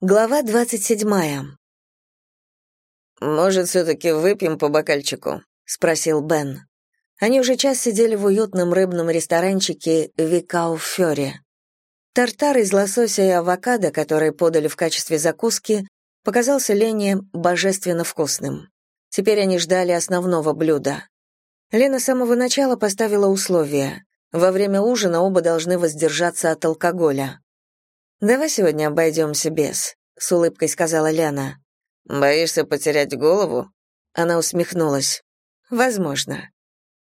Глава двадцать седьмая. «Может, все-таки выпьем по бокальчику?» — спросил Бен. Они уже час сидели в уютном рыбном ресторанчике «Викау Фёре». Тартар из лосося и авокадо, которые подали в качестве закуски, показался Лене божественно вкусным. Теперь они ждали основного блюда. Лена с самого начала поставила условия. Во время ужина оба должны воздержаться от алкоголя. «Давай сегодня обойдемся без», — с улыбкой сказала Лена. «Боишься потерять голову?» Она усмехнулась. «Возможно».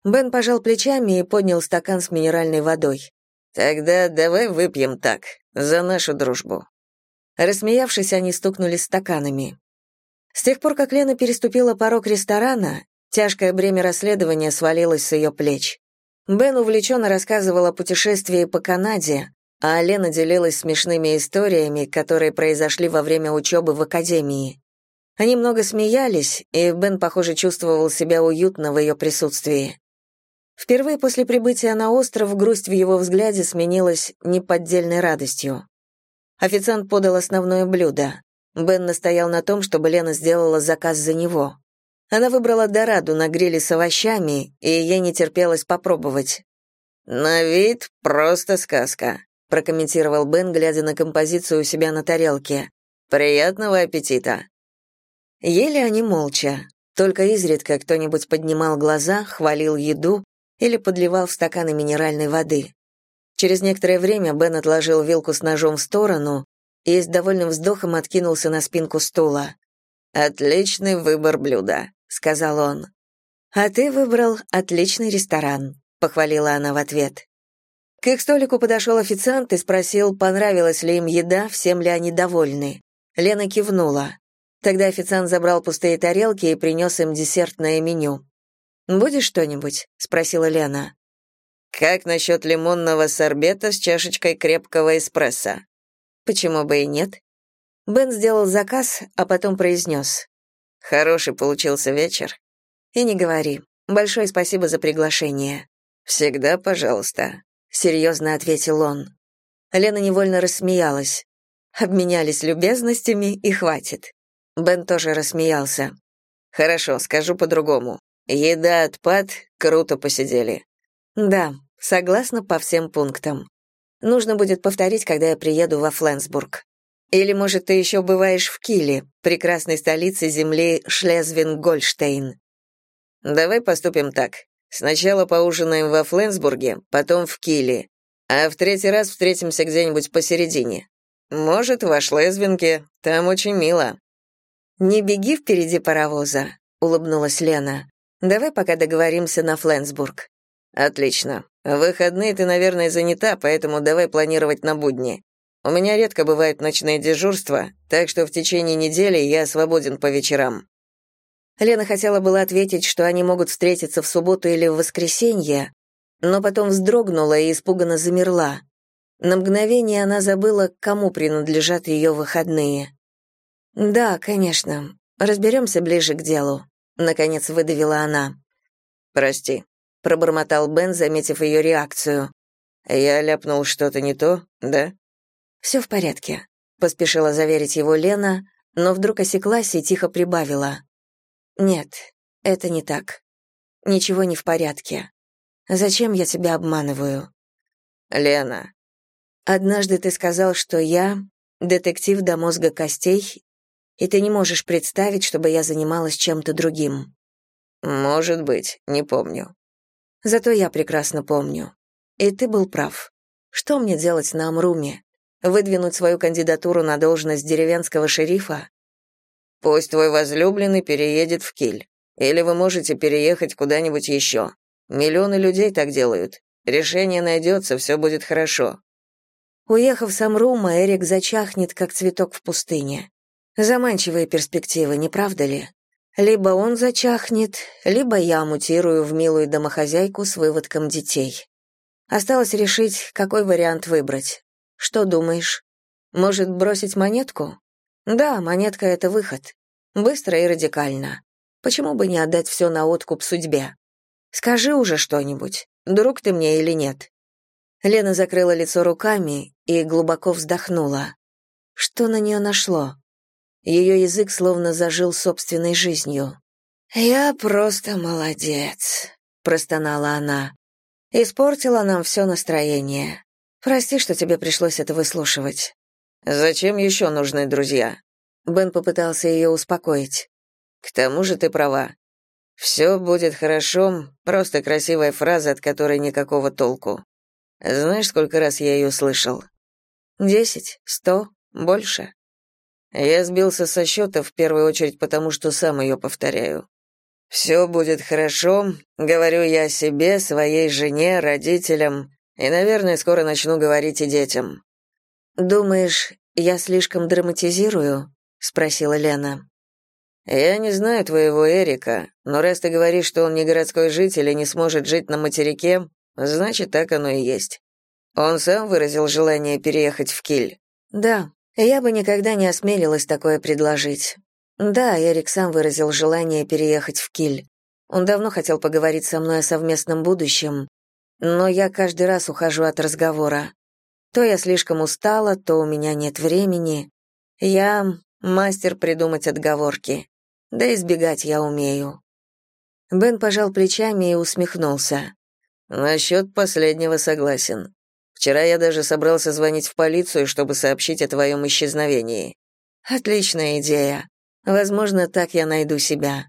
Бен пожал плечами и поднял стакан с минеральной водой. «Тогда давай выпьем так, за нашу дружбу». Рассмеявшись, они стукнули стаканами. С тех пор, как Лена переступила порог ресторана, тяжкое бремя расследования свалилось с ее плеч. Бен увлеченно рассказывал о путешествии по Канаде, а Лена делилась смешными историями, которые произошли во время учебы в академии. Они много смеялись, и Бен, похоже, чувствовал себя уютно в ее присутствии. Впервые после прибытия на остров грусть в его взгляде сменилась неподдельной радостью. Официант подал основное блюдо. Бен настоял на том, чтобы Лена сделала заказ за него. Она выбрала дораду на гриле с овощами, и ей не терпелось попробовать. «На вид просто сказка», — прокомментировал Бен, глядя на композицию у себя на тарелке. «Приятного аппетита!» Ели они молча. Только изредка кто-нибудь поднимал глаза, хвалил еду или подливал в стаканы минеральной воды. Через некоторое время Бен отложил вилку с ножом в сторону и с довольным вздохом откинулся на спинку стула. «Отличный выбор блюда», — сказал он. «А ты выбрал отличный ресторан», — похвалила она в ответ. К их столику подошел официант и спросил, понравилась ли им еда, всем ли они довольны. Лена кивнула. Тогда официант забрал пустые тарелки и принес им десертное меню. «Будешь что-нибудь?» — спросила Лена. «Как насчет лимонного сорбета с чашечкой крепкого эспрессо?» «Почему бы и нет?» Бен сделал заказ, а потом произнес. «Хороший получился вечер». «И не говори. Большое спасибо за приглашение». «Всегда пожалуйста», — серьезно ответил он. Лена невольно рассмеялась. Обменялись любезностями и хватит. Бен тоже рассмеялся. «Хорошо, скажу по-другому. Еда, отпад, круто посидели». «Да, согласна по всем пунктам. Нужно будет повторить, когда я приеду во Фленсбург. Или, может, ты еще бываешь в Киле, прекрасной столице земли Шлезвин-Гольштейн». «Давай поступим так. Сначала поужинаем во Фленсбурге, потом в Киле, а в третий раз встретимся где-нибудь посередине. Может, во Шлезвинке, там очень мило». «Не беги впереди паровоза», — улыбнулась Лена. «Давай пока договоримся на Фленсбург». «Отлично. В выходные ты, наверное, занята, поэтому давай планировать на будни. У меня редко бывают ночные дежурства, так что в течение недели я свободен по вечерам». Лена хотела было ответить, что они могут встретиться в субботу или в воскресенье, но потом вздрогнула и испуганно замерла. На мгновение она забыла, кому принадлежат ее выходные. «Да, конечно. Разберемся ближе к делу», — наконец выдавила она. «Прости», — пробормотал Бен, заметив ее реакцию. «Я ляпнул что-то не то, да?» «Все в порядке», — поспешила заверить его Лена, но вдруг осеклась и тихо прибавила. «Нет, это не так. Ничего не в порядке. Зачем я тебя обманываю?» «Лена». «Однажды ты сказал, что я — детектив до мозга костей и ты не можешь представить, чтобы я занималась чем-то другим». «Может быть, не помню». «Зато я прекрасно помню. И ты был прав. Что мне делать на Амруме? Выдвинуть свою кандидатуру на должность деревенского шерифа? Пусть твой возлюбленный переедет в Киль. Или вы можете переехать куда-нибудь еще. Миллионы людей так делают. Решение найдется, все будет хорошо». Уехав с Амрума, Эрик зачахнет, как цветок в пустыне. Заманчивые перспективы, не правда ли? Либо он зачахнет, либо я мутирую в милую домохозяйку с выводком детей. Осталось решить, какой вариант выбрать. Что думаешь? Может, бросить монетку? Да, монетка — это выход. Быстро и радикально. Почему бы не отдать все на откуп судьбе? Скажи уже что-нибудь, друг ты мне или нет. Лена закрыла лицо руками и глубоко вздохнула. Что на нее нашло? Ее язык словно зажил собственной жизнью. «Я просто молодец», — простонала она. «Испортила нам все настроение. Прости, что тебе пришлось это выслушивать». «Зачем еще нужны друзья?» Бен попытался ее успокоить. «К тому же ты права. Все будет хорошо, просто красивая фраза, от которой никакого толку. Знаешь, сколько раз я ее слышал? Десять? Сто? Больше?» Я сбился со счета в первую очередь потому, что сам ее повторяю. «Все будет хорошо», — говорю я себе, своей жене, родителям, и, наверное, скоро начну говорить и детям. «Думаешь, я слишком драматизирую?» — спросила Лена. «Я не знаю твоего Эрика, но раз ты говоришь, что он не городской житель и не сможет жить на материке, значит, так оно и есть. Он сам выразил желание переехать в Киль?» «Да, я бы никогда не осмелилась такое предложить. Да, Эрик сам выразил желание переехать в Киль. Он давно хотел поговорить со мной о совместном будущем, но я каждый раз ухожу от разговора. То я слишком устала, то у меня нет времени. Я мастер придумать отговорки. Да избегать я умею. Бен пожал плечами и усмехнулся. Насчет последнего согласен. Вчера я даже собрался звонить в полицию, чтобы сообщить о твоем исчезновении. Отличная идея. Возможно, так я найду себя.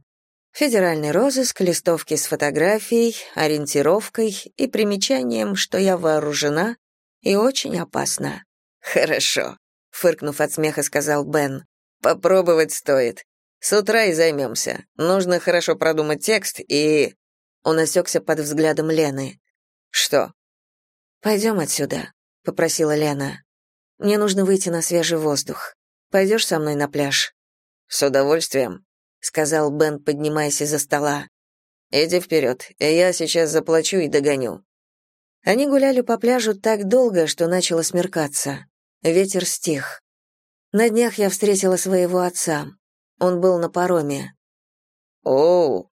Федеральный розыск, листовки с фотографией, ориентировкой и примечанием, что я вооружена и очень опасна. Хорошо, фыркнув от смеха, сказал Бен. Попробовать стоит. С утра и займемся. Нужно хорошо продумать текст и Он осекся под взглядом Лены. Что? Пойдем отсюда, попросила Лена. Мне нужно выйти на свежий воздух. Пойдешь со мной на пляж? «С удовольствием», — сказал Бен, поднимаясь из-за стола. «Иди вперед, я сейчас заплачу и догоню». Они гуляли по пляжу так долго, что начало смеркаться. Ветер стих. На днях я встретила своего отца. Он был на пароме. «Оу!»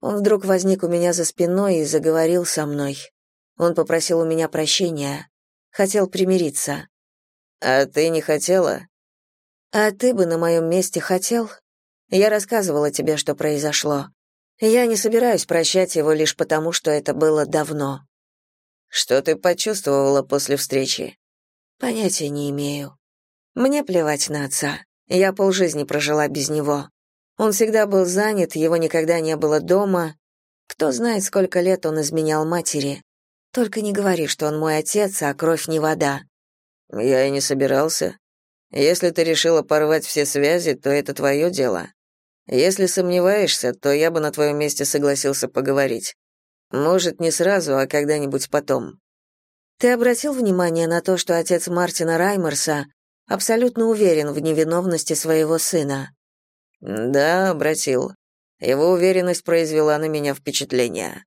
Он вдруг возник у меня за спиной и заговорил со мной. Он попросил у меня прощения, хотел примириться. «А ты не хотела?» А ты бы на моем месте хотел? Я рассказывала тебе, что произошло. Я не собираюсь прощать его лишь потому, что это было давно. Что ты почувствовала после встречи? Понятия не имею. Мне плевать на отца. Я полжизни прожила без него. Он всегда был занят, его никогда не было дома. Кто знает, сколько лет он изменял матери. Только не говори, что он мой отец, а кровь не вода. Я и не собирался. Если ты решила порвать все связи, то это твое дело. Если сомневаешься, то я бы на твоем месте согласился поговорить. Может, не сразу, а когда-нибудь потом. Ты обратил внимание на то, что отец Мартина Раймерса абсолютно уверен в невиновности своего сына? Да, обратил. Его уверенность произвела на меня впечатление.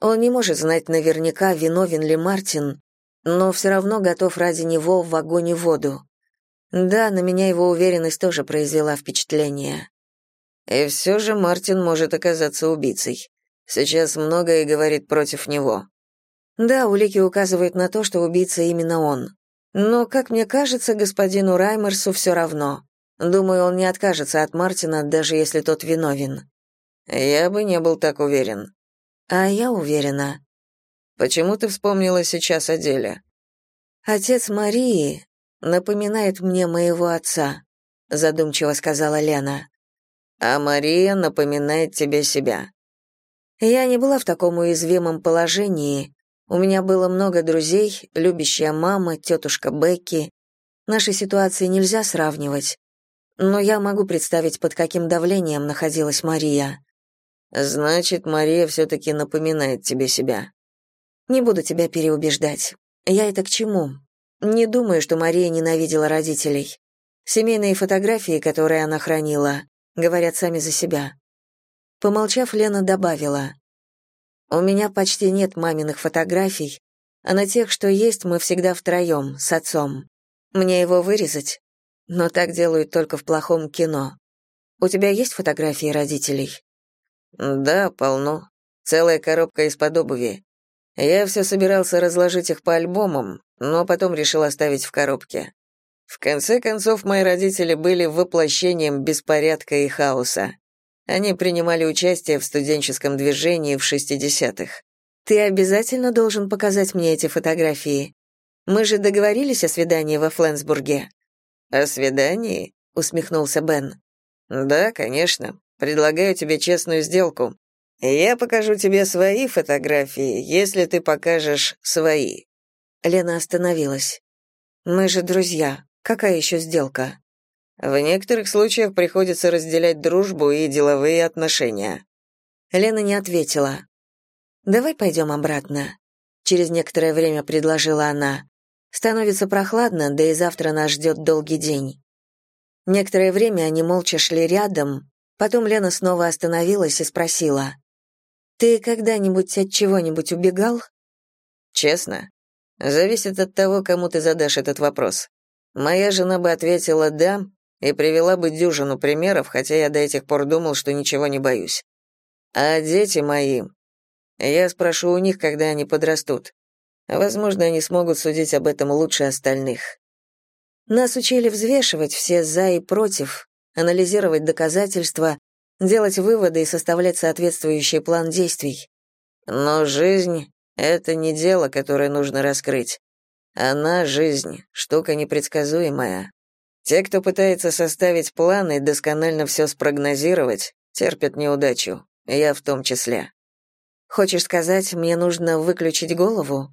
Он не может знать наверняка, виновен ли Мартин, но все равно готов ради него в огонь и воду. Да, на меня его уверенность тоже произвела впечатление. И все же Мартин может оказаться убийцей. Сейчас многое говорит против него. Да, улики указывают на то, что убийца именно он. Но, как мне кажется, господину Раймерсу все равно. Думаю, он не откажется от Мартина, даже если тот виновен. Я бы не был так уверен. А я уверена. Почему ты вспомнила сейчас о деле? Отец Марии, напоминает мне моего отца», — задумчиво сказала Лена. «А Мария напоминает тебе себя». Я не была в таком уязвимом положении. У меня было много друзей, любящая мама, тетушка Бекки. Наши ситуации нельзя сравнивать. Но я могу представить, под каким давлением находилась Мария. Значит, Мария все-таки напоминает тебе себя. Не буду тебя переубеждать. Я это к чему? Не думаю, что Мария ненавидела родителей. Семейные фотографии, которые она хранила, говорят сами за себя. Помолчав, Лена добавила: У меня почти нет маминых фотографий, а на тех, что есть, мы всегда втроем, с отцом. Мне его вырезать? Но так делают только в плохом кино. У тебя есть фотографии родителей? Да, полно. Целая коробка из-под обуви. Я все собирался разложить их по альбомам, но потом решил оставить в коробке. В конце концов, мои родители были воплощением беспорядка и хаоса. Они принимали участие в студенческом движении в 60-х. Ты обязательно должен показать мне эти фотографии. Мы же договорились о свидании во Фленсбурге. О свидании? усмехнулся Бен. Да, конечно. Предлагаю тебе честную сделку. Я покажу тебе свои фотографии, если ты покажешь свои. Лена остановилась. Мы же друзья. Какая еще сделка? В некоторых случаях приходится разделять дружбу и деловые отношения. Лена не ответила. Давай пойдем обратно. Через некоторое время предложила она. Становится прохладно, да и завтра нас ждет долгий день. Некоторое время они молча шли рядом, потом Лена снова остановилась и спросила. «Ты когда-нибудь от чего-нибудь убегал?» «Честно? Зависит от того, кому ты задашь этот вопрос. Моя жена бы ответила «да» и привела бы дюжину примеров, хотя я до этих пор думал, что ничего не боюсь. А дети мои... Я спрошу у них, когда они подрастут. Возможно, они смогут судить об этом лучше остальных. Нас учили взвешивать все «за» и «против», анализировать доказательства, делать выводы и составлять соответствующий план действий. Но жизнь — это не дело, которое нужно раскрыть. Она — жизнь, штука непредсказуемая. Те, кто пытается составить план и досконально все спрогнозировать, терпят неудачу, я в том числе. Хочешь сказать, мне нужно выключить голову?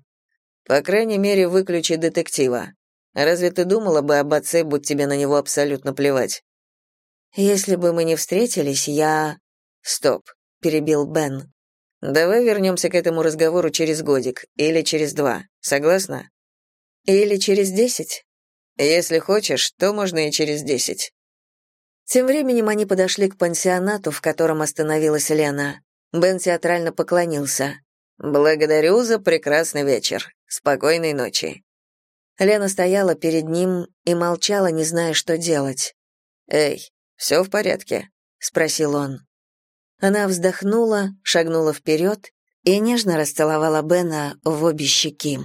По крайней мере, выключи детектива. Разве ты думала бы об отце, будь тебе на него абсолютно плевать? Если бы мы не встретились, я... Стоп, перебил Бен. Давай вернемся к этому разговору через годик или через два. Согласна? Или через десять? Если хочешь, то можно и через десять. Тем временем они подошли к пансионату, в котором остановилась Лена. Бен театрально поклонился. «Благодарю за прекрасный вечер. Спокойной ночи». Лена стояла перед ним и молчала, не зная, что делать. «Эй, все в порядке?» — спросил он. Она вздохнула, шагнула вперед и нежно расцеловала Бена в обе щеки.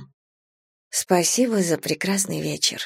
«Спасибо за прекрасный вечер»,